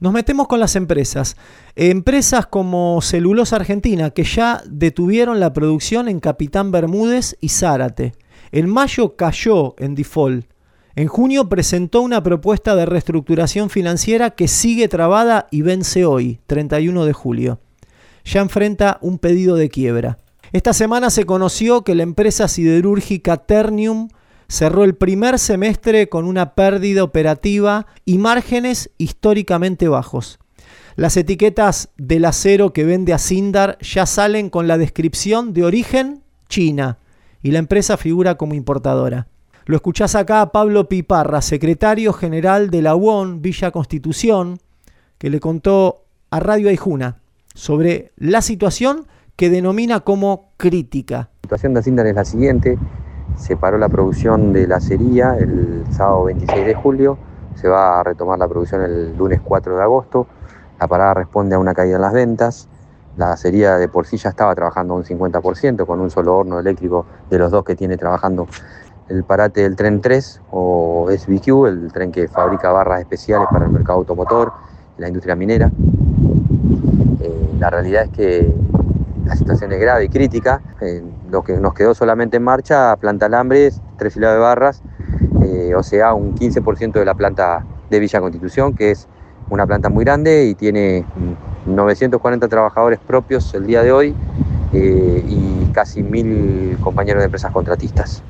Nos metemos con las empresas. Empresas como Celulosa Argentina, que ya detuvieron la producción en Capitán Bermúdez y Zárate. En mayo cayó en default. En junio presentó una propuesta de reestructuración financiera que sigue trabada y vence hoy, 31 de julio. Ya enfrenta un pedido de quiebra. Esta semana se conoció que la empresa siderúrgica Ternium cerró el primer semestre con una pérdida operativa y márgenes históricamente bajos. Las etiquetas del acero que vende a Sindar ya salen con la descripción de origen China y la empresa figura como importadora. Lo escuchás acá a Pablo Piparra, secretario general de la UON Villa Constitución, que le contó a Radio Aijuna sobre la situación que denomina como crítica. La situación de Sindar es la siguiente, se paró la producción de la acería el sábado 26 de julio, se va a retomar la producción el lunes 4 de agosto. La parada responde a una caída en las ventas. La acería de por sí ya estaba trabajando un 50% con un solo horno eléctrico de los dos que tiene trabajando el parate del tren 3 o SBQ, el tren que fabrica barras especiales para el mercado automotor la industria minera. Eh, la realidad es que la situación es grave y crítica. Eh, lo que nos quedó solamente en marcha, planta alambres, tres filados de barras, eh, o sea, un 15% de la planta de Villa Constitución, que es una planta muy grande y tiene 940 trabajadores propios el día de hoy eh, y casi mil compañeros de empresas contratistas.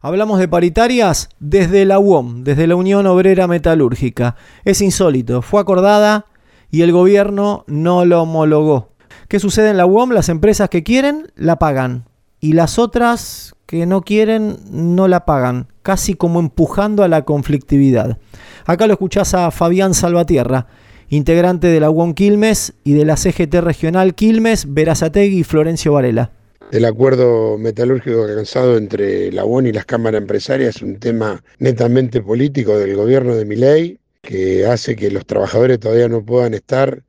Hablamos de paritarias desde la UOM, desde la Unión Obrera Metalúrgica. Es insólito, fue acordada y el gobierno no lo homologó. ¿Qué sucede en la UOM? Las empresas que quieren la pagan y las otras que no quieren no la pagan, casi como empujando a la conflictividad. Acá lo escuchás a Fabián Salvatierra, integrante de la UOM Quilmes y de la CGT regional Quilmes, Verazategui y Florencio Varela. El acuerdo metalúrgico alcanzado entre la UON y las cámaras empresarias es un tema netamente político del gobierno de Miley que hace que los trabajadores todavía no puedan estar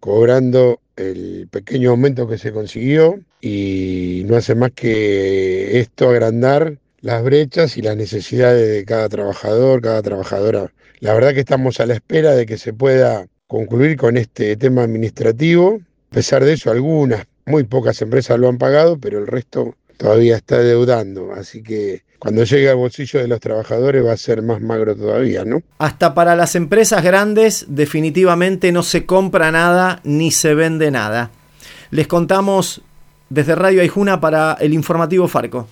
cobrando el pequeño aumento que se consiguió y no hace más que esto agrandar las brechas y las necesidades de cada trabajador, cada trabajadora. La verdad que estamos a la espera de que se pueda concluir con este tema administrativo. A pesar de eso, algunas, muy pocas empresas lo han pagado, pero el resto todavía está deudando. Así que cuando llegue al bolsillo de los trabajadores va a ser más magro todavía, ¿no? Hasta para las empresas grandes definitivamente no se compra nada ni se vende nada. Les contamos desde Radio Aijuna para el informativo Farco.